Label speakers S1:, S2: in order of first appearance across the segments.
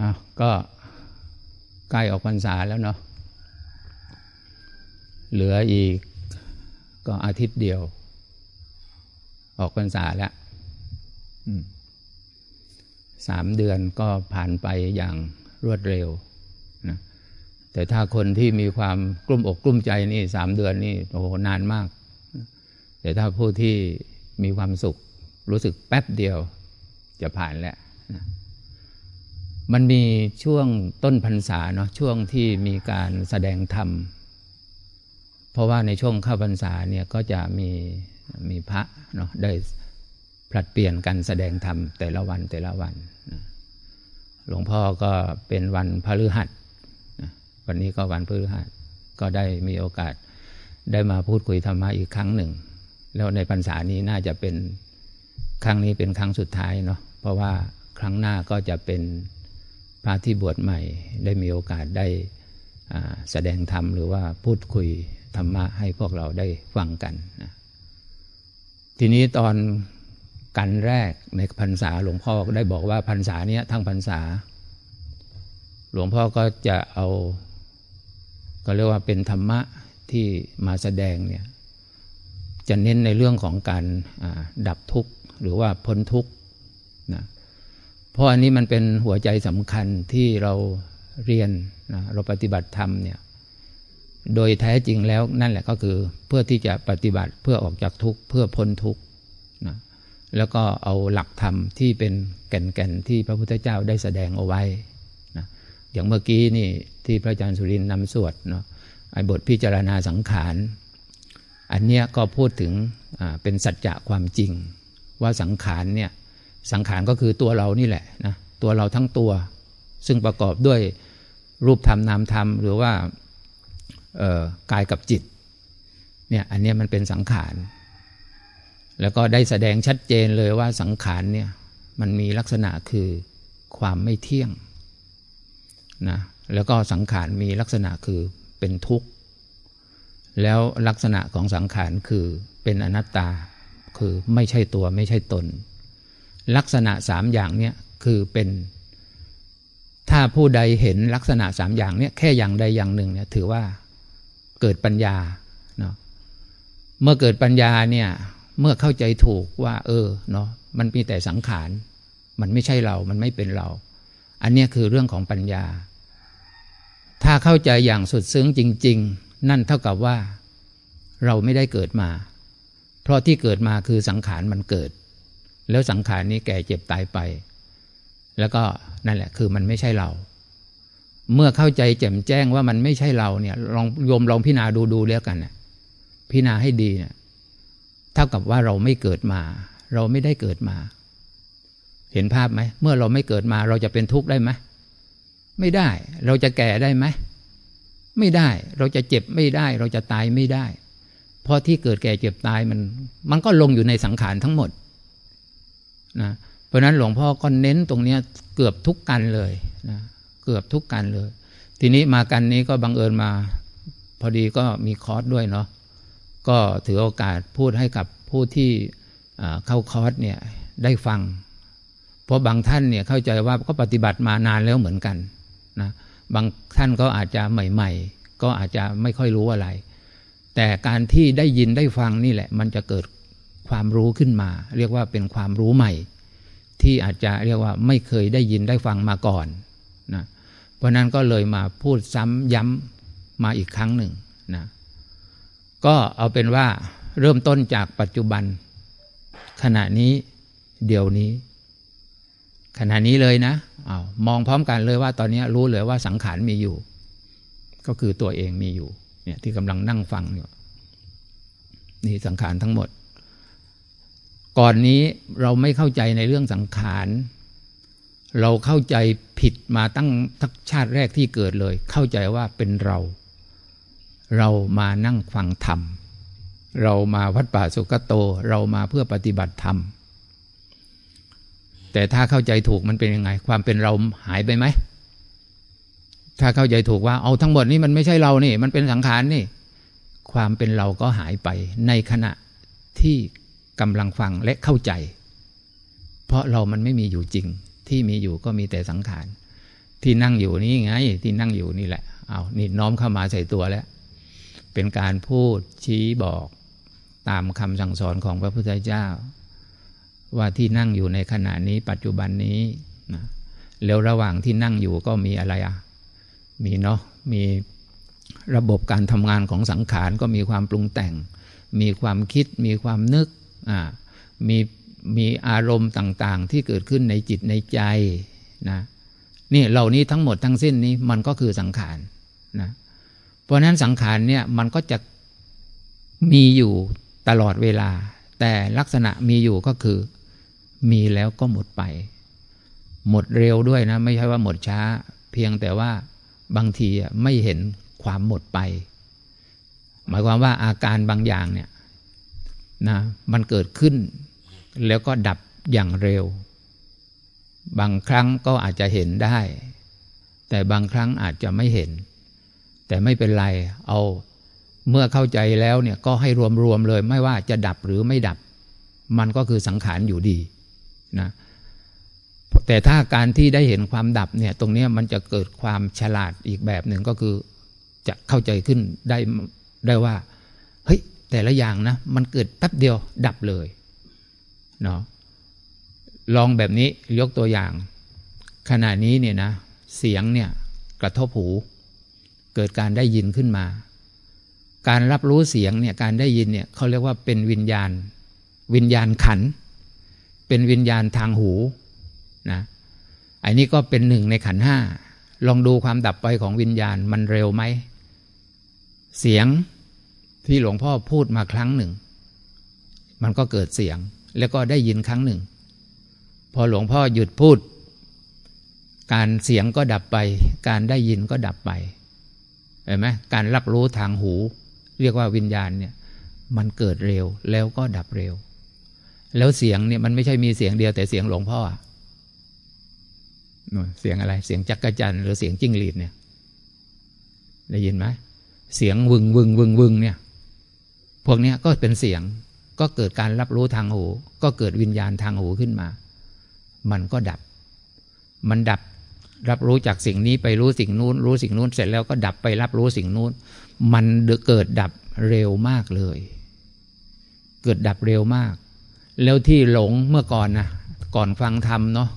S1: อ้าวก็ใกล้ออกพรรษาแล้วเนาะเหลืออีกก็อาทิตย์เดียว ออกพรรษาแล้วสามเดือนก็ผ่านไปอย่างรวดเร็วนะแต่ถ้าคนที่มีความกลุ้มอกกลุ้มใจนี่สามเดือนนี่โอ้โหนานมาก แต่ถ้าผู้ที่มีความสุขรู้สึกแป๊บเดียวจะผ่านแล้วนะ มันมีช่วงต้นพรรษาเนาะช่วงที่มีการแสดงธรรม เพราะว่าในช่วงเข้าพรรษาเนี่ยก็จะมีมีพระเนาะได้ผลัดเปลี่ยนกันแสดงธรรมแต่ละวันแต่ละวันหลวงพ่อก็เป็นวันพฤหัสวันนี้ก็วันพฤหัสก็ได้มีโอกาสได้มาพูดคุยธรรมะอีกครั้งหนึ่ง แล้วในพรรษานี้น่าจะเป็นครั้งนี้เป็นครั้งสุดท้ายเนาะเพราะว่าครั้งหน้าก็จะเป็น พระที่บวชใหม่ได้มีโอกาสได้แสดงธรรมหรือว่าพูดคุยธรรมะให้พวกเราได้ฟังกันนะทีนี้ตอนกันแรกในพรรษาหลวงพ่อได้บอกว่าพรรษาเนี้ยทั้งพรรษา หลวงพ่อก็จะเอาก็เรียกว่าเป็นธรรมะที่มาแสดงเนี่ยจะเน้นในเรื่องของการดับทุกข์หรือว่าพ้นทุกข์ เพราะอันนี้มันเป็นหัวใจสำคัญที่เราเรียนนะเราปฏิบัติธรรมเนี่ยโดยแท้จริงแล้วนั่นแหละก็คือเพื่อที่จะปฏิบัติเพื่อออกจากทุกข์เพื่อพ้นทุกข์นะแล้วก็เอาหลักธรรมที่เป็นแก่นๆที่พระพุทธเจ้าได้แสดงเอาไว้นะอย่างเมื่อกี้นี่ที่พระอาจารย์สุรินนำสวดเนาะไอ้บทพิจารณาสังขาร อันเนี้ยก็พูดถึงเป็นสัจจะความจริง ว่าสังขารเนี่ย สังขารก็คือตัวเรานี่แหละนะตัวเราทั้งตัว ซึ่งประกอบด้วยรูปธรรมนามธรรม หรือว่ากายกับจิตเนี่ยอันนี้มันเป็นสังขาร แล้วก็ได้แสดงชัดเจนเลยว่าสังขารเนี่ยมันมีลักษณะคือความไม่เที่ยงนะแล้วก็สังขารมีลักษณะคือเป็นทุกข์ แล้วลักษณะของสังขารคือเป็นอนัตตาคือไม่ใช่ตัวไม่ใช่ตน ลักษณะสามอย่างเนี่ยคือเป็น ถ้าผู้ใดเห็นลักษณะสามอย่างเนี่ยแค่อย่างใดอย่างหนึ่งเนี่ยถือว่าเกิดปัญญาเนาะเมื่อเกิดปัญญาเนี่ยเมื่อเข้าใจถูกว่า เออเนาะมันมีแต่สังขาร มันไม่ใช่เรา มันไม่เป็นเรา อันนี้คือเรื่องของปัญญา ถ้าเข้าใจอย่างสุดซึ้งจริง ๆ นั่นเท่ากับว่า เราไม่ได้เกิดมา เพราะที่เกิดมาคือสังขารมันเกิด แล้วสังขารนี้แก่เจ็บตายไป แล้วก็นั่นแหละ คือมันไม่ใช่เรา เมื่อเข้าใจแจ่มแจ้งว่ามันไม่ใช่เราเนี่ย ลองโยมลองพิจารณาดูดูแล้วกันนะพิจารณาให้ดีเนี่ยเท่ากับว่าเราไม่เกิดมา เราไม่ได้เกิดมา เห็นภาพไหมเมื่อเราไม่เกิดมาเราจะเป็นทุกข์ได้ไหมไม่ได้ เราจะแก่ได้ไหมไม่ได้ เราจะเจ็บไม่ได้ เราจะตายไม่ได้ เพราะที่เกิดแก่เจ็บตายมัน มันก็ลงอยู่ในสังขารทั้งหมด นะเพราะนั้นหลวงพ่อก็เน้นตรงนี้เกือบทุกกันเลยนะเกือบทุกกันเลย ทีนี้มากันนี้ก็บังเอิญมา พอดีก็มีคอร์สด้วยเนาะก็ถือโอกาสพูดให้กับผู้ที่เข้าคอร์สเนี่ยได้ฟัง เพราะบางท่านเนี่ยเข้าใจว่าก็ปฏิบัติมานานแล้วเหมือนกันนะบางท่านก็อาจจะใหม่ ๆ ก็อาจจะไม่ค่อยรู้อะไร แต่การที่ได้ยินได้ฟังนี่แหละ มันจะเกิด ความรู้ขึ้นมา เรียกว่าเป็นความรู้ใหม่ ที่อาจจะเรียกว่าไม่เคยได้ยินได้ฟังมาก่อนนะเพราะนั้นก็เลยมาพูดซ้ำย้ำมาอีกครั้งหนึ่งนะก็เอาเป็นว่าเริ่มต้นจากปัจจุบัน ขณะนี้เดี๋ยวนี้ ขณะนี้เลยนะอาวมองพร้อมกันเลยว่าตอนนี้รู้เลยว่าสังขารมีอยู่ ก็คือตัวเองมีอยู่เนี่ยที่กำลังนั่งฟังอยู่นี่สังขารทั้งหมด ก่อนนี้เราไม่เข้าใจในเรื่องสังขาร เราเข้าใจผิดมาตั้งทักชาติแรกที่เกิดเลย เข้าใจว่าเป็นเรา เรามานั่งฟังธรรม เรามาวัดป่าสุกโต เรามาเพื่อปฏิบัติธรรม แต่ถ้าเข้าใจถูกมันเป็นยังไง ความเป็นเราหายไปไหม ถ้าเข้าใจถูกว่าเอาทั้งหมดนี้มันไม่ใช่เรานี่ มันเป็นสังขารนี่ ความเป็นเราก็หายไปในขณะที่ กำลังฟังและเข้าใจ เพราะเรามันไม่มีอยู่จริง ที่มีอยู่ก็มีแต่สังขาร ที่นั่งอยู่นี่ไง ที่นั่งอยู่นี่แหละ เอานี่น้อมเข้ามาใส่ตัวแล้ว เป็นการพูดชี้บอกตามคำสั่งสอนของพระพุทธเจ้า ว่าที่นั่งอยู่ในขณะนี้ปัจจุบันนี้นะแล้วระหว่างที่นั่งอยู่ก็มีอะไรอะ มีเนาะ มีระบบการทำงานของสังขารก็มีความปรุงแต่ง มีความคิด มีความนึก มีมีอารมณ์ต่างๆ ที่เกิดขึ้นในจิตในใจนะนี่เหล่านี้ทั้งหมดทั้งสิ้นนี้มันก็คือสังขารนะเพราะนั้นสังขารเนี่ยมันก็จะมีอยู่ตลอดเวลา แต่ลักษณะมีอยู่ก็คือ มีแล้วก็หมดไป หมดเร็วด้วยนะ ไม่ใช่ว่าหมดช้า เพียงแต่ว่าบางทีไม่เห็นความหมดไป หมายความว่าอาการบางอย่างเนี่ย นะมันเกิดขึ้น แล้วก็ดับอย่างเร็ว บางครั้งก็อาจจะเห็นได้ แต่บางครั้งอาจจะไม่เห็น แต่ไม่เป็นไร เอาเมื่อเข้าใจแล้วเนี่ยก็ให้รวมๆเลย ไม่ว่าจะดับหรือไม่ดับ มันก็คือสังขารอยู่ดีนะแต่ถ้าการที่ได้เห็นความดับเนี่ยตรงนี้มันจะเกิดความฉลาดอีกแบบหนึ่งก็คือ จะเข้าใจขึ้นได้ได้ว่า เฮ้ย แต่ละอย่างนะ มันเกิดแป๊บเดียวดับเลยเนาะลองแบบนี้ยกตัวอย่าง ขณะนี้เนี่ยนะ เสียงเนี่ยกระทบหู เกิดการได้ยินขึ้นมา การรับรู้เสียงเนี่ยการได้ยินเนี่ยเขาเรียกว่าเป็นวิญญาณ วิญญาณขัน เป็นวิญญาณทางหูนะอันนี้ก็เป็นหนึ่งในขันห้าลองดูความดับไปของวิญญาณมันเร็วไหม เสียง ที่หลวงพ่อพูดมาครั้งหนึ่ง มันก็เกิดเสียง แล้วก็ได้ยินครั้งหนึ่ง พอหลวงพ่อหยุดพูด การเสียงก็ดับไป การได้ยินก็ดับไปเห็นไหมการรับรู้ทางหู เรียกว่าวิญญาณเนี่ยมันเกิดเร็วแล้วก็ดับเร็ว แล้วเสียงเนี่ยมันไม่ใช่มีเสียงเดียวแต่เสียงหลวงพ่อเสียงอะไร เสียงจักรจันหรือเสียงจิ้งหรีดเนี่ย ได้ยินไหมเสียงวึงวึงวึงวึงเนี่ย วกนี้ก็เป็นเสียงก็เกิดการรับรู้ทางหู ก็เกิดวิญญาณทางหูขึ้นมา มันก็ดับ มันดับรับรู้จากสิ่งนี้ไปรู้สิ่งนู้น รู้สิ่งนู้นเสร็จแล้วก็ดับไปรับรู้สิ่งนู้น มันเกิดดับเร็วมากเลย เกิดดับเร็วมาก แล้วที่หลงเมื่อก่อนนะก่อนฟังธรรมเนาะ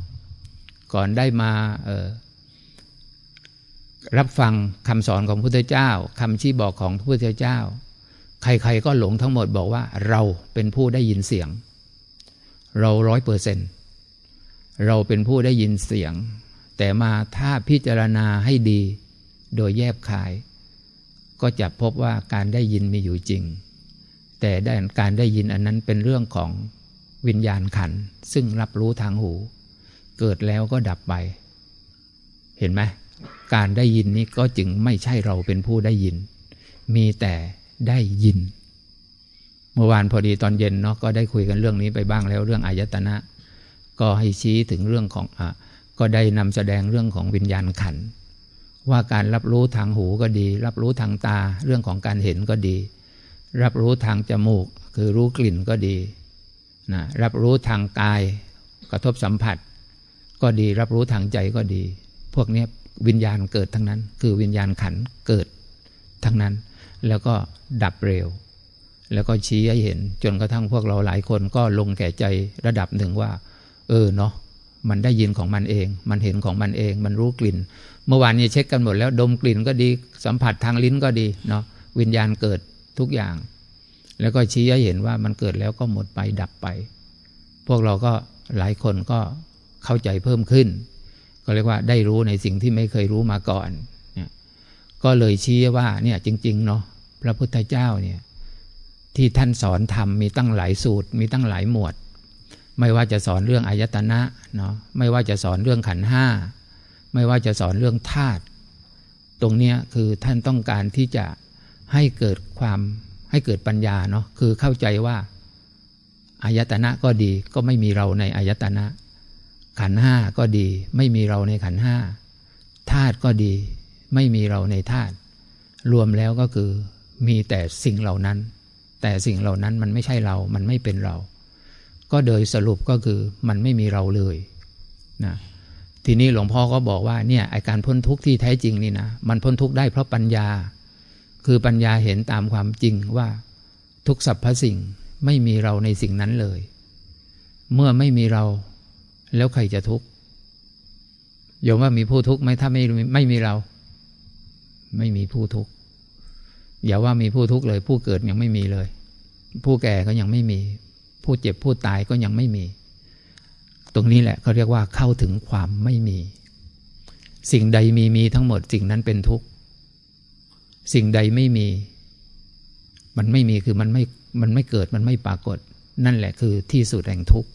S1: ก่อนได้มารับฟังคำสอนของพระพุทธเจ้าคำชี้บอกของพระพุทธเจ้า ใครๆก็หลงทั้งหมดบอกว่าเราเป็นผู้ได้ยินเสียง เราร้อยเปอร์เซนเราเป็นผู้ได้ยินเสียง แต่มาถ้าพิจารณาให้ดี โดยแยบคาย ก็จะพบว่าการได้ยินมีอยู่จริง แต่การได้ยินอันนั้นเป็นเรื่องของวิญญาณขันซึ่งรับรู้ทางหู เกิดแล้วก็ดับไป เห็นไหมการได้ยินนี้ก็จึงไม่ใช่เราเป็นผู้ได้ยิน มีแต่ ได้ยิน เมื่อวานพอดีตอนเย็นเนาะก็ได้คุยกันเรื่องนี้ไปบ้างแล้วเรื่องอายตนะ ก็ให้ชี้ถึงเรื่องของอะก็ได้นำแสดงเรื่องของวิญญาณขัน ว่าการรับรู้ทางหูก็ดี รับรู้ทางตาเรื่องของการเห็นก็ดี รับรู้ทางจมูก คือรู้กลิ่นก็ดีนะรับรู้ทางกายกระทบสัมผัส ก็ดีรับรู้ทางใจก็ดี พวกนี้วิญญาณเกิดทั้งนั้น คือวิญญาณขันเกิดทั้งนั้น แล้วก็ดับเร็ว แล้วก็ชี้ให้เห็น จนกระทั่งพวกเราหลายคนก็ลงแก่ใจระดับหนึ่งว่า เออเนาะมันได้ยินของมันเอง มันเห็นของมันเอง มันรู้กลิ่น เมื่อวานนี้เช็คกันหมดแล้วดมกลิ่นก็ดี สัมผัสทางลิ้นก็ดีเนาะวิญญาณเกิดทุกอย่าง แล้วก็ชี้ให้เห็นว่ามันเกิดแล้วก็หมดไปดับไป พวกเราก็หลายคนก็เข้าใจเพิ่มขึ้น ก็เรียกว่าได้รู้ในสิ่งที่ไม่เคยรู้มาก่อนเนี่ยก็เลยชี้ว่าเนี่ยจริง ๆ เนาะ พระพุทธเจ้าเนี่ยที่ท่านสอนธรรมมีตั้งหลายสูตร มีตั้งหลายหมวด ไม่ว่าจะสอนเรื่องอายตนะเนาะไม่ว่าจะสอนเรื่องขันห้าไม่ว่าจะสอนเรื่องธาตุตรงเนี้ยคือท่านต้องการที่จะให้เกิดความให้เกิดปัญญาเนาะคือเข้าใจว่าอายตนะก็ดีก็ไม่มีเราในอายตนะ ขันห้าก็ดี ไม่มีเราในขันห้าธาตุก็ดี ไม่มีเราในธาตุรวมแล้วก็คือ มีแต่สิ่งเหล่านั้น แต่สิ่งเหล่านั้นมันไม่ใช่เรา มันไม่เป็นเรา ก็โดยสรุปก็คือมันไม่มีเราเลยนะทีนี้หลวงพ่อก็บอกว่าเนี่ยไอการพ้นทุกข์ที่แท้จริงนี่นะมันพ้นทุกข์ได้เพราะปัญญา คือปัญญาเห็นตามความจริงว่าทุกสรรพสิ่งไม่มีเราในสิ่งนั้นเลย เมื่อไม่มีเราแล้วใครจะทุกข์โยมว่ามีผู้ทุกข์ไหมถ้าไม่ไม่มีเรา ไม่มีผู้ทุกข์ อย่าว่ามีผู้ทุกข์เลย ผู้เกิดยังไม่มีเลย ผู้แก่ก็ยังไม่มี ผู้เจ็บผู้ตายก็ยังไม่มี ตรงนี้แหละเขาเรียกว่าเข้าถึงความไม่มี สิ่งใดมีมีทั้งหมดสิ่งนั้นเป็นทุกข์สิ่งใดไม่มี มันไม่มีคือมันไม่มันไม่เกิดมันไม่ปรากฏ นั่นแหละคือที่สุดแห่งทุกข์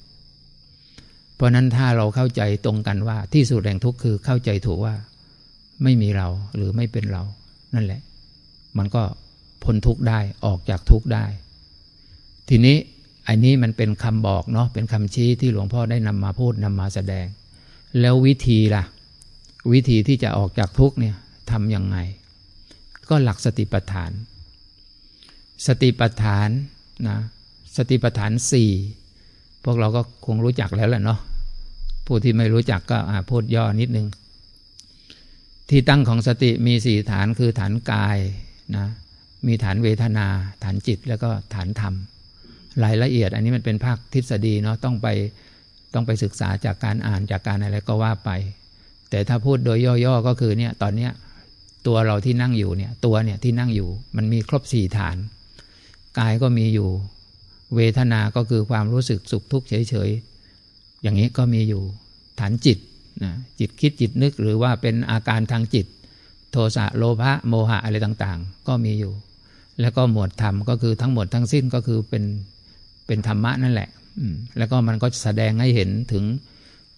S1: เพราะนั้นถ้าเราเข้าใจตรงกันว่าที่สุดแห่งทุกข์คือเข้าใจถูกว่า ไม่มีเราหรือไม่เป็นเรา นั่นแหละ มันก็พ้นทุกข์ได้ออกจากทุกข์ได้ ทีนี้อันนี้มันเป็นคำบอกเนาะเป็นคำชี้ที่หลวงพ่อได้นำมาพูดนำมาแสดง แล้ววิธีล่ะ วิธีที่จะออกจากทุกข์เนี่ยทำยังไง ก็หลักสติปัฏฐาน สติปัฏฐานนะสติปัฏฐานสี่พวกเราก็คงรู้จักแล้วแหละเนาะผู้ที่ไม่รู้จักก็พูดย่อนิดนึง ที่ตั้งของสติมีสี่ฐานคือฐานกาย นะมีฐานเวทนา ฐานจิตแล้วก็ฐานธรรม รายละเอียด อันนี้มันเป็นภาคทฤษฎีเนาะต้องไปต้องไปศึกษาจากการอ่านจากการอะไรก็ว่าไป แต่ถ้าพูดโดยย่อๆก็คือเนี่ยตอนเนี้ยตัวเราที่นั่งอยู่เนี่ยตัวเนี่ยที่นั่งอยู่มันมีครบสี่ฐาน กายก็มีอยู่ เวทนา ก็คือความรู้สึกสุขทุกข์เฉยๆอย่างนี้ก็มีอยู่ฐานจิตนะจิตคิดจิตนึกหรือว่าเป็นอาการทางจิต โทสะโลภะโมหะอะไรต่างๆ ก็มีอยู่ แล้วก็หมวดธรรมก็คือทั้งหมดทั้งสิ้นก็คือเป็นเป็นธรรมะนั่นแหละแล้วก็มันก็แสดงให้เห็นถึง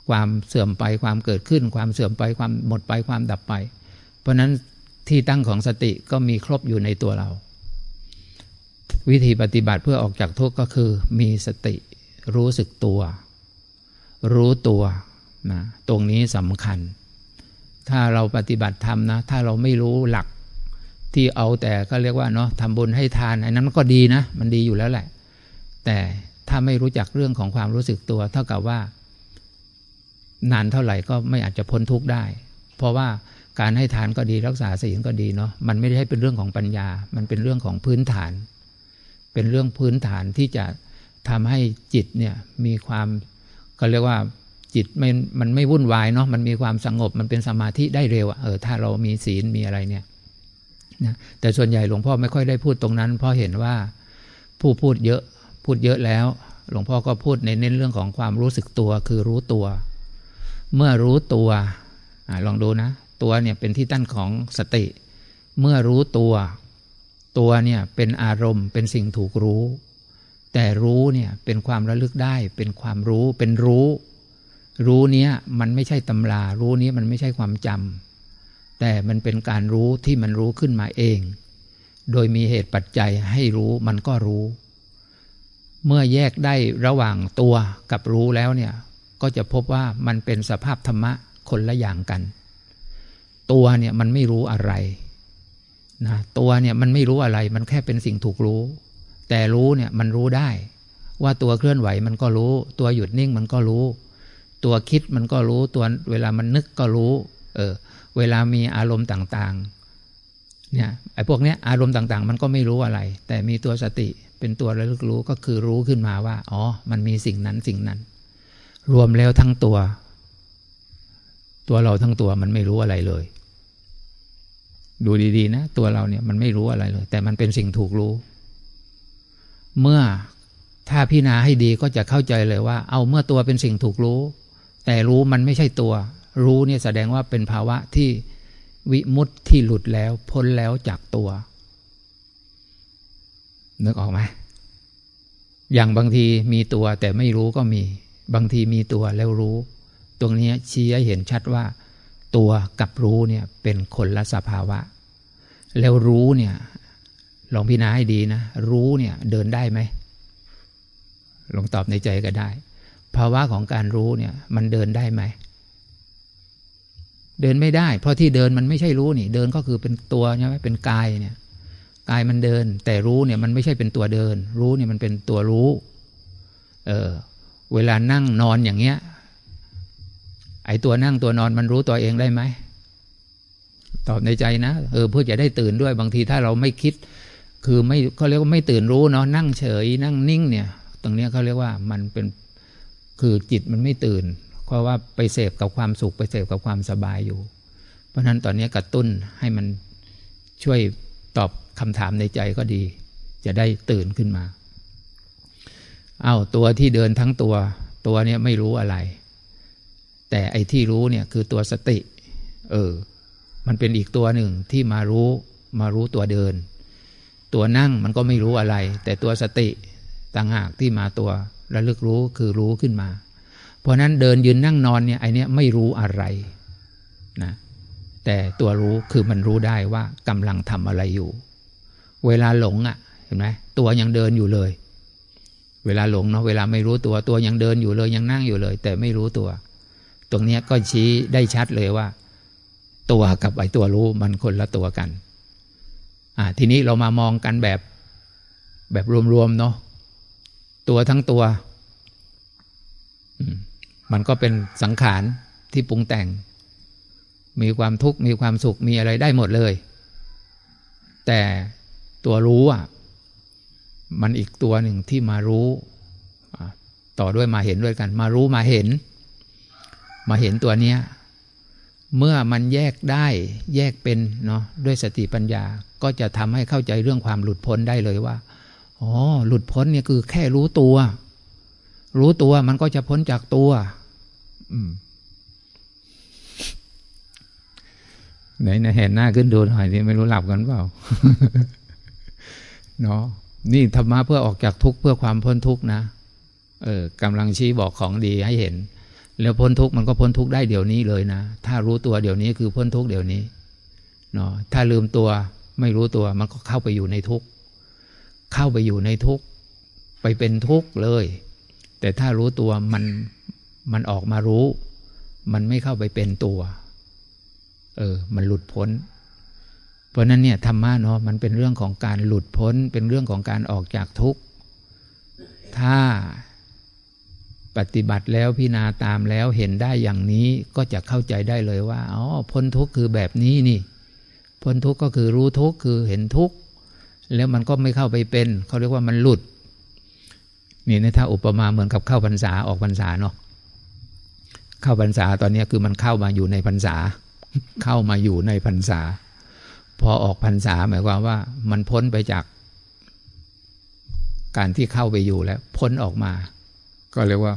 S1: ความเสื่อมไปความเกิดขึ้น ความเสื่อมไปความหมดไปความดับไป เพราะนั้นที่ตั้งของสติก็มีครบอยู่ในตัวเรา วิธีปฏิบัติเพื่อออกจากทุกข์ก็คือ มีสติรู้สึกตัว รู้ตัวนะตรงนี้สำคัญ ถ้าเราปฏิบัติธรรมนะ ถ้าเราไม่รู้หลักที่เอาแต่ก็เรียกว่าเนาะทำบุญให้ทานอันนั้นก็ดีนะ มันดีอยู่แล้วแหละ แต่ถ้าไม่รู้จักเรื่องของความรู้สึกตัว เท่ากับว่า นานเท่าไหร่ก็ไม่อาจจะพ้นทุกข์ได้ เพราะว่าการให้ทานก็ดีรักษาศีลก็ดีเนาะมันไม่ได้เป็นเรื่องของปัญญา มันเป็นเรื่องของพื้นฐาน เป็นเรื่องพื้นฐานที่จะทำให้จิตเนี่ยมีความก็เรียกว่า จิตไม่มันไม่วุ่นวายเนาะมันมีความสงบมันเป็นสมาธิได้เร็วเออถ้าเรามีศีลมีอะไรเนี่ยนะแต่ส่วนใหญ่หลวงพ่อไม่ค่อยได้พูดตรงนั้น เพราะเห็นว่าผู้พูดเยอะพูดเยอะแล้ว หลวงพ่อก็พูดในเน้นเรื่องของความรู้สึกตัวคือรู้ตัว เมื่อรู้ตัวอลองดูนะ ตัวเนี่ยเป็นที่ตั้งของสติ เมื่อรู้ตัว ตัวเนี่ยเป็นอารมณ์เป็นสิ่งถูกรู้ แต่รู้เนี่ยเป็นความระลึกได้เป็นความรู้เป็นรู้ รู้เนี้ยมันไม่ใช่ตำรา รู้นี้มันไม่ใช่ความจำแต่มันเป็นการรู้ที่มันรู้ขึ้นมาเอง โดยมีเหตุปัจจัยให้รู้มันก็รู้ เมื่อแยกได้ระหว่างตัวกับรู้แล้วเนี่ยก็จะพบว่ามันเป็นสภาพธรรมะคนละอย่างกัน ตัวเนี่ยมันไม่รู้อะไรนะตัวเนี่ยมันไม่รู้อะไร มันแค่เป็นสิ่งถูกรู้ แต่รู้เนี่ยมันรู้ได้ ว่าตัวเคลื่อนไหวมันก็รู้ ตัวหยุดนิ่งมันก็รู้ ตัวคิดมันก็รู้ตัวเวลามันนึกก็รู้ เออ เวลามีอารมณ์ต่างๆ เนี่ยไอ้พวกเนี้ยอารมณ์ต่างๆ มันก็ไม่รู้อะไร แต่มีตัวสติเป็นตัวระลึกรู้ก็คือรู้ขึ้นมาว่า อ๋อ มันมีสิ่งนั้นสิ่งนั้น รวมแล้วทั้งตัว ตัวเราทั้งตัวมันไม่รู้อะไรเลย ดูดีๆนะ ตัวเราเนี่ยมันไม่รู้อะไรเลย แต่มันเป็นสิ่งถูกรู้ เมื่อถ้าพิจารณาให้ดีก็จะเข้าใจเลยว่า เอาเมื่อตัวเป็นสิ่งถูกรู้ แต่รู้มันไม่ใช่ตัว รู้เนี่ยแสดงว่าเป็นภาวะที่วิมุตที่หลุดแล้วพ้นแล้วจากตัว นึกออกไหมอย่างบางทีมีตัวแต่ไม่รู้ก็มี บางทีมีตัวแล้วรู้ ตรงนี้ชี้ให้เห็นชัดว่า ตัวกับรู้เนี่ยเป็นคนละสภาวะ แล้วรู้เนี่ยลองพิจารณาให้ดีนะ รู้เนี่ยเดินได้ไหมลองตอบในใจก็ได้ ภาวะของการรู้เนี่ย มันเดินได้ไหม เดินไม่ได้ เพราะที่เดินมันไม่ใช่รู้นี่ เดินก็คือเป็นตัวใช่ไหมเป็นกายเนี่ย กายมันเดิน แต่รู้เนี่ยมันไม่ใช่เป็นตัวเดิน รู้เนี่ยมันเป็นตัวรู้ เออ เวลานั่งนอนอย่างเงี้ย ไอตัวนั่งตัวนอนมันรู้ตัวเองได้ไหมตอบในใจนะเออเพื่อจะได้ตื่นด้วยบางทีถ้าเราไม่คิด คือไม่เขาเรียกว่าไม่ตื่นรู้เนาะนั่งเฉย นั่งนิ่งเนี่ย ตรงนี้เขาเรียกว่ามันเป็น คือจิตมันไม่ตื่น เพราะว่าไปเสพกับความสุขไปเสพกับความสบายอยู่ เพราะฉะนั้นตอนนี้กระตุ้นให้มันช่วยตอบคำถามในใจก็ดี จะได้ตื่นขึ้นมาเอาตัวที่เดินทั้งตัว ตัวเนี้ยไม่รู้อะไร แต่ไอ้ที่รู้เนี่ยคือตัวสติ เออ มันเป็นอีกตัวหนึ่งที่มารู้มารู้ตัวเดิน ตัวนั่งมันก็ไม่รู้อะไร แต่ตัวสติต่างหากที่มาตัว ระลึกรู้คือรู้ขึ้นมา เพราะนั้นเดินยืนนั่งนอนเนี่ยไอเนี้ยไม่รู้อะไรนะแต่ตัวรู้คือมันรู้ได้ว่ากำลังทำอะไรอยู่ เวลาหลงอะ่ะเห็นไหมตัวยังเดินอยู่เลย เวลาหลงเนาะเวลาไม่รู้ตัวตัวยังเดินอยู่เลยยังนั่งอยู่เลย แต่ไม่รู้ตัว ตรงนี้ก็ชี้ได้ชัดเลยว่า ตัวกับไอตัวรู้มันคนละตัวกันอ่าทีนี้เรามามองกันแบบแบบรวมๆเนาะ ตัวทั้งตัวมันก็เป็นสังขารที่ปรุงแต่ง มีความทุกข์มีความสุขมีอะไรได้หมดเลย แต่ตัวรู้อะ มันอีกตัวหนึ่งที่มารู้ ต่อด้วยมาเห็นด้วยกัน มารู้มาเห็น มาเห็นตัวเนี้ยเมื่อมันแยกได้แยกเป็นเนาะด้วยสติปัญญาก็จะทำให้เข้าใจเรื่องความหลุดพ้นได้เลยว่า อ๋อหลุดพ้นเนี่ยคือแค่รู้ตัว รู้ตัวมันก็จะพ้นจากตัว อืมไหนนะเห็นหน้าขึ้นดูหน่อยนี่ไม่รู้หลับกันเปล่าเนาะนี่ธรรมะเพื่อออกจากทุกข์เพื่อความพ้นทุกข์นะเออกำลังชี้บอกของดีให้เห็น แล้วพ้นทุกข์มันก็พ้นทุกข์ได้เดี๋ยวนี้เลยนะถ้ารู้ตัวเดี๋ยวนี้คือพ้นทุกข์เดี๋ยวนี้เนาะถ้าลืมตัวไม่รู้ตัวมันก็เข้าไปอยู่ในทุกข์ เข้าไปอยู่ในทุกข์ไปเป็นทุกข์เลย แต่ถ้ารู้ตัวมันมันออกมารู้ มันไม่เข้าไปเป็นตัว เออ มันหลุดพ้น เพราะนั้นเนี่ยธรรมะเนาะมันเป็นเรื่องของการหลุดพ้น เป็นเรื่องของการออกจากทุกข์ถ้าปฏิบัติแล้วพิจารณาตามแล้วเห็นได้อย่างนี้ก็จะเข้าใจได้เลยว่าอ๋อพ้นทุกข์คือแบบนี้นี่ พ้นทุกข์ก็คือรู้ทุกข์คือเห็นทุกข์ แล้วมันก็ไม่เข้าไปเป็น เขาเรียกว่ามันหลุด นี่ในถ้าอุปมาเหมือนกับเข้าพรรษาออกพรรษาเนาะเข้าพรรษาตอนนี้คือมันเข้ามาอยู่ในพรรษา เข้ามาอยู่ในพรรษา พอออกพรรษาหมายความว่า มันพ้นไปจาก การที่เข้าไปอยู่แล้ว พ้นออกมา ก็เรียกว่า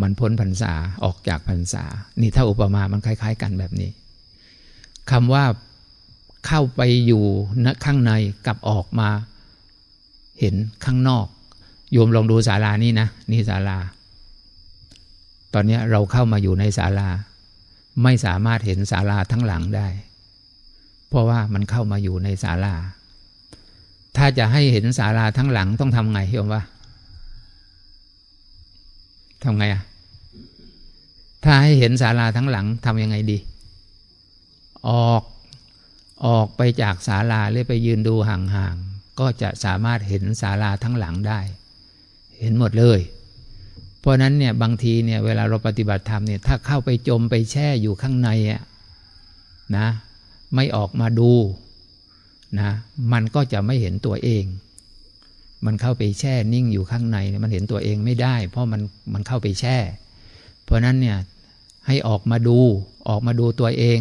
S1: มันพ้นพรรษาออกจากพรรษา นี่ถ้าอุปมามันคล้าย ๆ กันแบบนี้คำว่า เข้าไปอยู่ณข้างในกับออกมา เห็นข้างนอก โยมลองดูศาลานี่นะ นี่ศาลา ตอนนี้เราเข้ามาอยู่ในศาลา ไม่สามารถเห็นศาลาทั้งหลังได้ เพราะว่ามันเข้ามาอยู่ในศาลา ถ้าจะให้เห็นศาลาทั้งหลังต้องทำไงโยมว่าทำไงอะถ้าให้เห็นศาลาทั้งหลังทำยังไงดี ออก ออกไปจากศาลาหรือไปยืนดูห่างๆ ก็จะสามารถเห็นศาลาทั้งหลังได้ เห็นหมดเลย เพราะนั้นเนี่ยบางทีเนี่ยเวลาเราปฏิบัติธรรมเนี่ยถ้าเข้าไปจมไปแช่อยู่ข้างในอะนะ ไม่ออกมาดูนะมันก็จะไม่เห็นตัวเอง มันเข้าไปแช่นิ่งอยู่ข้างใน มันเห็นตัวเองไม่ได้ เพราะมันมันเข้าไปแช่ เพราะนั้นเนี่ยให้ออกมาดูออกมาดูตัวเอง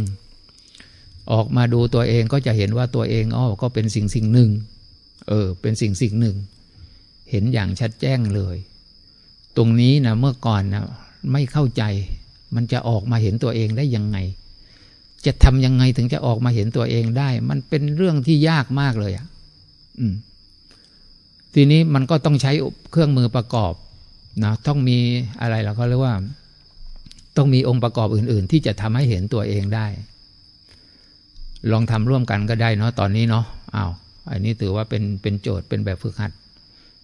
S1: ออกมาดูตัวเองก็จะเห็นว่าตัวเองอ้อก็เป็นสิ่งสิ่งหนึ่ง เออ เป็นสิ่งสิ่งหนึ่ง เห็นอย่างชัดแจ้งเลย ตรงนี้นะเมื่อก่อนนะไม่เข้าใจ มันจะออกมาเห็นตัวเองได้ยังไง จะทำยังไงถึงจะออกมาเห็นตัวเองได้ มันเป็นเรื่องที่ยากมากเลยอะ อืม ทีนี้มันก็ต้องใช้เครื่องมือประกอบนะต้องมีอะไรเราก็เรียกว่า ต้องมีองค์ประกอบอื่น ๆ ที่จะทำให้เห็นตัวเองได้ ลองทำร่วมกันก็ได้เนาะตอนนี้เนาะอ้าวอันนี้ถือว่าเป็นเป็นโจทย์เป็นแบบฝึกหัด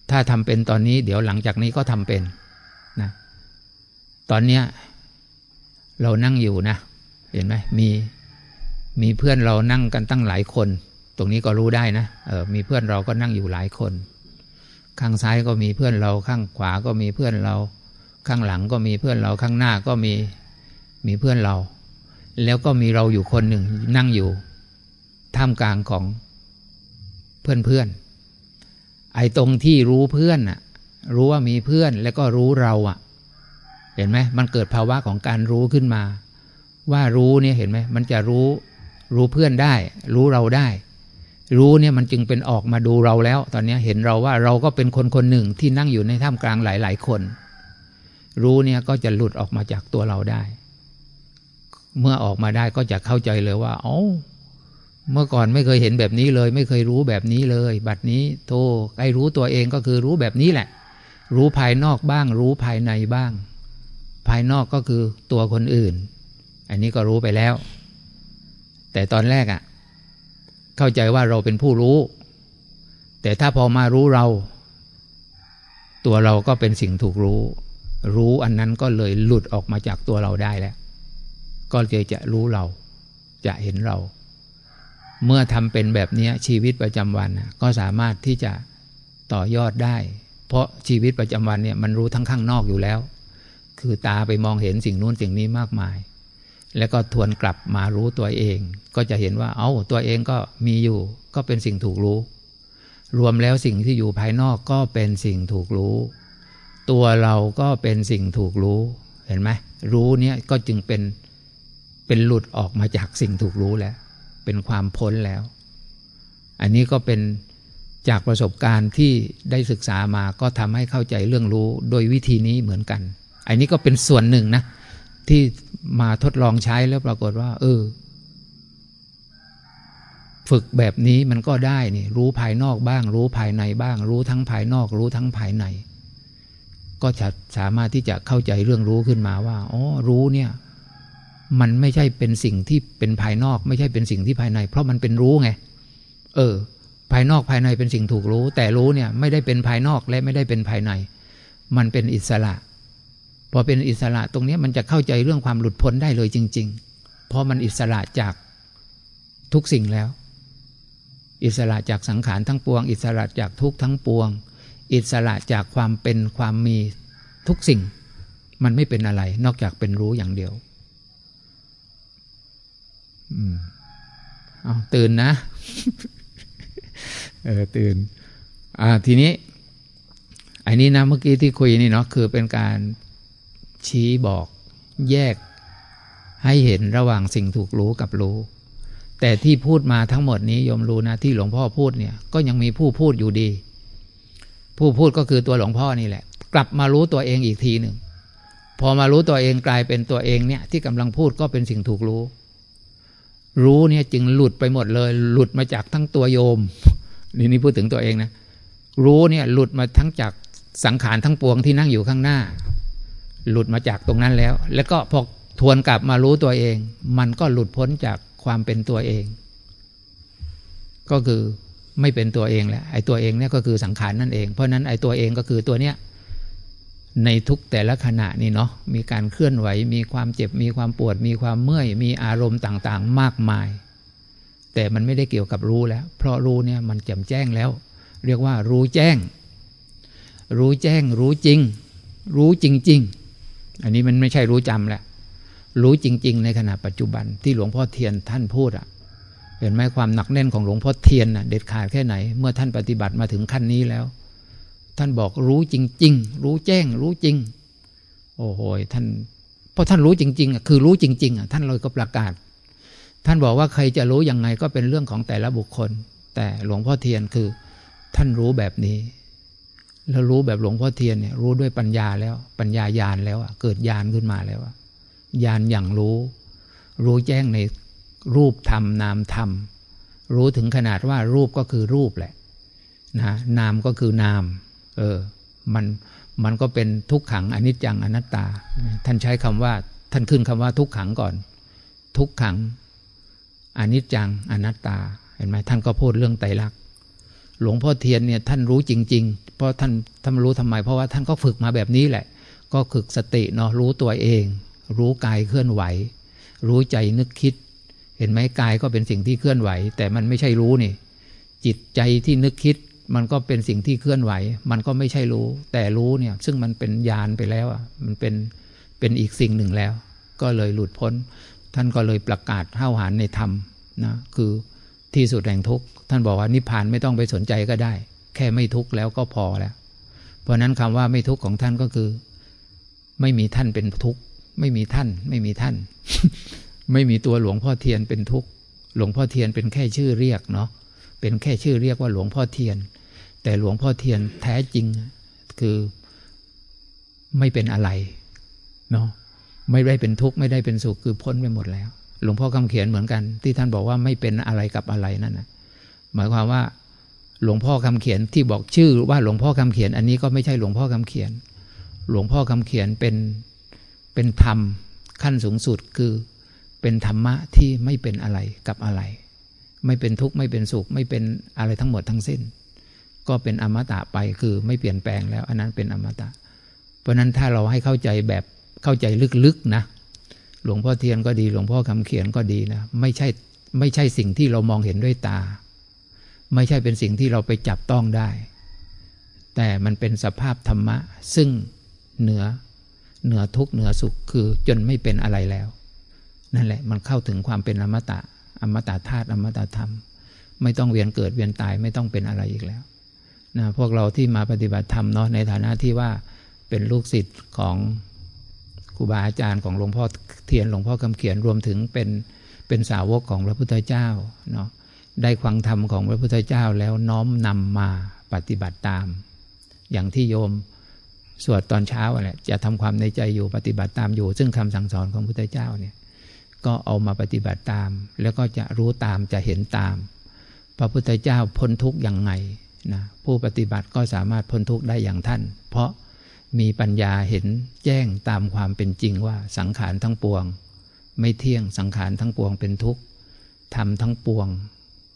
S1: ถ้าทำเป็นตอนนี้ เดี๋ยวหลังจากนี้ก็ทำเป็นนะตอนเนี้ยเรานั่งอยู่นะ เห็นไหมมีมีเพื่อนเรานั่งกันตั้งหลายคน ตรงนี้ก็รู้ได้นะเออมีเพื่อนเราก็นั่งอยู่หลายคน ข้างซ้ายก็มีเพื่อนเรา ข้างขวาก็มีเพื่อนเรา ข้างหลังก็มีเพื่อนเราข้างหน้าก็มีมีเพื่อนเรา แล้วก็มีเราอยู่คนหนึ่งนั่งอยู่ท่ามกลางของเพื่อนเพื่อนไอ้ตรงที่รู้เพื่อนน่ะรู้ว่ามีเพื่อนแล้วก็รู้เราอะเห็นไหมมันเกิดภาวะของการรู้ขึ้นมา ว่ารู้เนี่ยเห็นไหมมันจะรู้รู้เพื่อนได้ รู้เราได้ รู้เนี่ยมันจึงเป็นออกมาดูเราแล้ว ตอนนี้เห็นเราว่าเราก็เป็นคนคนหนึ่งที่นั่งอยู่ในท่ามกลางหลาย ๆ คน รู้เนี่ยก็จะหลุดออกมาจากตัวเราได้ เมื่อออกมาได้ก็จะเข้าใจเลยว่าอ๋อเมื่อก่อนไม่เคยเห็นแบบนี้เลย ไม่เคยรู้แบบนี้เลย บัดนี้โทไอ้รู้ตัวเองก็คือรู้แบบนี้แหละ รู้ภายนอกบ้าง รู้ภายในบ้าง ภายนอกก็คือตัวคนอื่น อันนี้ก็รู้ไปแล้ว แต่ตอนแรกอะ่ะ เข้าใจว่าเราเป็นผู้รู้ แต่ถ้าพอมารู้เรา ตัวเราก็เป็นสิ่งถูกรู้ รู้อันนั้นก็เลยหลุดออกมาจากตัวเราได้แล้ว ก็เลยจะรู้เรา จะเห็นเรา เมื่อทำเป็นแบบนี้ชีวิตประจำวันก็สามารถที่จะต่อยอดได้ เพราะชีวิตประจำวันเนี่ยมันรู้ทั้งข้างนอกอยู่แล้ว คือตาไปมองเห็นสิ่งนู้นสิ่งนี้มากมาย แล้วก็ทวนกลับมารู้ตัวเอง ก็จะเห็นว่า เอา้าตัวเองก็มีอยู่ ก็เป็นสิ่งถูกรู้ รวมแล้วสิ่งที่อยู่ภายนอกก็เป็นสิ่งถูกรู้ ตัวเราก็เป็นสิ่งถูกรู้เห็นไหมรู้เนี่ยก็จึงเป็น เป็นหลุดออกมาจากสิ่งถูกรู้แล้ว เป็นความพ้นแล้ว อันนี้ก็เป็นจากประสบการณ์ที่ได้ศึกษามาก็ทำให้เข้าใจเรื่องรู้โดยวิธีนี้เหมือนกัน อันนี้ก็เป็นส่วนหนึ่งนะ ที่มาทดลองใช้แล้วปรากฏว่า เออ ฝึกแบบนี้มันก็ได้นี่รู้ภายนอกบ้าง รู้ภายในบ้าง รู้ทั้งภายนอก รู้ทั้งภายใน ก็จะสามารถที่จะเข้าใจเรื่องรู้ขึ้นมาว่าอ๋อรู้เนี่ย มันไม่ใช่เป็นสิ่งที่เป็นภายนอก ไม่ใช่เป็นสิ่งที่ภายใน เพราะมันเป็นรู้ไง เออ ภายนอกภายในเป็นสิ่งถูกรู้ แต่รู้เนี่ยไม่ได้เป็นภายนอกและไม่ได้เป็นภายใน มันเป็นอิสระพอเป็นอิสระตรงนี้มันจะเข้าใจเรื่องความหลุดพ้นได้เลยจริง ๆ เพราะมันอิสระจากทุกสิ่งแล้ว อิสระจากสังขารทั้งปวง อิสระจากทุกทั้งปวง อิสระจากความเป็นความมีทุกสิ่ง มันไม่เป็นอะไรนอกจากเป็นรู้อย่างเดียว เอาตื่นนะ เออตื่น อ่า ทีนี้อันนี้นะเมื่อกี้ที่คุยนี่เนาะคือเป็นการชี้บอกแยกให้เห็นระหว่างสิ่งถูกรู้กับรู้ แต่ที่พูดมาทั้งหมดนี้ยมรู้นะที่หลวงพ่อพูดเนี่ย ก็ยังมีผู้พูดอยู่ดี ผู้พูดก็คือตัวหลวงพ่อนี่แหละ กลับมารู้ตัวเองอีกทีหนึ่งพอมารู้ตัวเองกลายเป็นตัวเองเนี่ย ที่กำลังพูดก็เป็นสิ่งถูกรู้ รู้เนี่ยจึงหลุดไปหมดเลย หลุดมาจากทั้งตัวโยม นี่นี่พูดถึงตัวเองนะ รู้เนี่ยหลุดมาทั้งจากสังขารทั้งปวงที่นั่งอยู่ข้างหน้า หลุดมาจากตรงนั้นแล้ว แล้วก็พอทวนกลับมารู้ตัวเอง มันก็หลุดพ้นจากความเป็นตัวเอง ก็คือไม่เป็นตัวเองแล้วไอ้ตัวเองเนี่ยก็คือสังขารนั่นเอง เพราะนั้นไอ้ตัวเองก็คือตัวเนี้ย ในทุกแต่ละขณะนี่เนาะมีการเคลื่อนไหว มีความเจ็บ มีความปวด มีความเมื่อย มีอารมณ์ต่างๆ มากมาย แต่มันไม่ได้เกี่ยวกับรู้แล้ว เพราะรู้เนี่ยมันแจ่มแจ้งแล้ว เรียกว่ารู้แจ้ง รู้แจ้ง รู้จริง รู้จริง ๆ อันนี้มันไม่ใช่รู้จำแหล้วรู้จริง ๆ ในขณะปัจจุบันที่หลวงพ่อเทียนท่านพูดอะเห็นไหมความหนักแน่นของหลวงพ่อเทียนน่ะเด็ดขาดแค่ไหน เมื่อท่านปฏิบัติมาถึงขั้นนี้แล้ว ท่านบอกรู้จริง ๆ รู้แจ้ง รู้จริง โอ้โหท่านเพราะท่านรู้จริงๆอะคือรู้จริงๆอะท่านเลยก็ประกาศ ท่านบอกว่าใครจะรู้ยังไงก็เป็นเรื่องของแต่ละบุคคล แต่หลวงพ่อเทียนคือ ท่านรู้แบบนี้ แล้วรู้แบบหลวงพ่อเทียนเนี่ยรู้ด้วยปัญญาแล้ว ปัญญายาณแล้วอะเกิดญาณขึ้นมาแล้วอะญาณอย่างรู้ รู้แจ้งในรูปธรรมนามธรรม รู้ถึงขนาดว่ารูปก็คือรูปแหละนะนามก็คือนาม เออมันมันก็เป็นทุกขังอนิจจังอนัตตา ท่านใช้คำว่า ท่านขึ้นคำว่าทุกขังก่อน ทุกขังอนิจจังอนัตตา เห็นไหมท่านก็พูดเรื่องไตรลักษณ์หลวงพ่อเทียนเนี่ยท่านรู้จริง ๆ เพราะท่านท่านรู้ทำไม เพราะว่าท่านก็ฝึกมาแบบนี้แหละ ก็ฝึกสติเนาะรู้ตัวเอง รู้กายเคลื่อนไหว รู้ใจนึกคิด เห็นไหมกายก็เป็นสิ่งที่เคลื่อนไหว แต่มันไม่ใช่รู้นี่จิตใจที่นึกคิด มันก็เป็นสิ่งที่เคลื่อนไหว มันก็ไม่ใช่รู้ แต่รู้เนี่ย ซึ่งมันเป็นญาณไปแล้วอะมันเป็นเป็นอีกสิ่งหนึ่งแล้ว ก็เลยหลุดพ้น ท่านก็เลยประกาศห้าวหาญในธรรมนะคือที่สุดแห่งทุกข์ท่านบอกว่านิพพานไม่ต้องไปสนใจก็ได้ แค่ไม่ทุกข์แล้วก็พอแล้ว เพราะนั้นคำว่าไม่ทุกข์ของท่านก็คือ ไม่มีท่านเป็นทุกข์ไม่มีท่าน ไม่มีท่าน ไม่มีตัวหลวงพ่อเทียนเป็นทุกข์หลวงพ่อเทียนเป็นแค่ชื่อเรียกเนาะ เป็นแค่ชื่อเรียกว่าหลวงพ่อเทียน แต่หลวงพ่อเทียนแท้จริงคือไม่เป็นอะไรเนาะไม่ได้เป็นทุกข์ไม่ได้เป็นสุขคือพ้นไปหมดแล้ว หลวงพ่อคำเขียนเหมือนกัน ที่ท่านบอกว่าไม่เป็นอะไรกับอะไรนั่นนะหมายความว่า หลวงพ่อคำเขียนที่บอกชื่อว่าหลวงพ่อคำเขียน อันนี้ก็ไม่ใช่หลวงพ่อคำเขียน หลวงพ่อคำเขียนเป็นเป็นธรรมขั้นสูงสุดคือเป็นธรรมะที่ไม่เป็นอะไรกับอะไร ไม่เป็นทุกข์ไม่เป็นสุข ไม่เป็นอะไรทั้งหมดทั้งสิ้น ก็เป็นอมตะไปคือไม่เปลี่ยนแปลงแล้ว อันนั้นเป็นอมตะ เพราะนั้นถ้าเราให้เข้าใจแบบเข้าใจลึกๆนะ หลวงพ่อเทียนก็ดี หลวงพ่อคำเขียนก็ดีนะไม่ใช่ไม่ใช่สิ่งที่เรามองเห็นด้วยตา ไม่ใช่เป็นสิ่งที่เราไปจับต้องได้ แต่มันเป็นสภาพธรรมะ ซึ่งเหนือเหนือทุกเหนือสุขคือจนไม่เป็นอะไรแล้ว นั่นแหละมันเข้าถึงความเป็นอมตะ อมตะธาตุอมตะธรรม ไม่ต้องเวียนเกิดเวียนตายไม่ต้องเป็นอะไรอีกแล้วนะพวกเราที่มาปฏิบัติธรรมเนาะในฐานะที่ว่าเป็นลูกศิษย์ของครูบาอาจารย์ของหลวงพ่อเทียนหลวงพ่อคำเขียนรวมถึงเป็นเป็นสาวกของพระพุทธเจ้าเนาะได้ควังธรรมของพระพุทธเจ้าแล้วน้อมนำมาปฏิบัติตาม อย่างที่โยมสวดตอนเช้าแหละจะทำความในใจอยู่ปฏิบัติตามอยู่ ซึ่งคำสั่งสอนของพระพุทธเจ้าเนี่ย ก็เอามาปฏิบัติตาม แล้วก็จะรู้ตามจะเห็นตาม พระพุทธเจ้าพ้นทุกข์อย่างไงนะผู้ปฏิบัติก็สามารถพ้นทุกข์ได้อย่างท่าน เพราะมีปัญญาเห็นแจ้งตามความเป็นจริงว่าสังขารทั้งปวง ไม่เที่ยงสังขารทั้งปวงเป็นทุกข์ทำทั้งปวง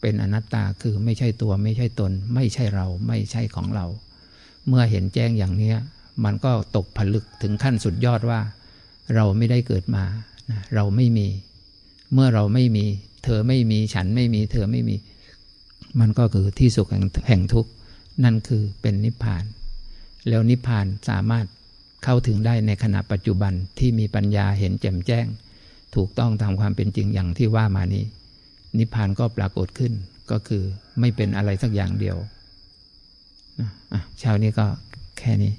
S1: เป็นอนัตตาคือไม่ใช่ตัวไม่ใช่ตน ไม่ใช่เราไม่ใช่ของเรา เมื่อเห็นแจ้งอย่างนี้มันก็ตกผลึกถึงขั้นสุดยอดว่า เราไม่ได้เกิดมา นะเราไม่มี เมื่อเราไม่มี เธอไม่มีฉันไม่มี เธอไม่มี มันก็คือที่สุขแห่งทุกข์นั่นคือเป็นนิพพาน แล้วนิพพานสามารถเข้าถึงได้ในขณะปัจจุบันที่มีปัญญาเห็นแจ่มแจ้ง ถูกต้องตามความเป็นจริงอย่างที่ว่ามานี้ นิพพานก็ปรากฏขึ้นก็คือไม่เป็นอะไรสักอย่างเดียวเช้านี้ก็แค่นี้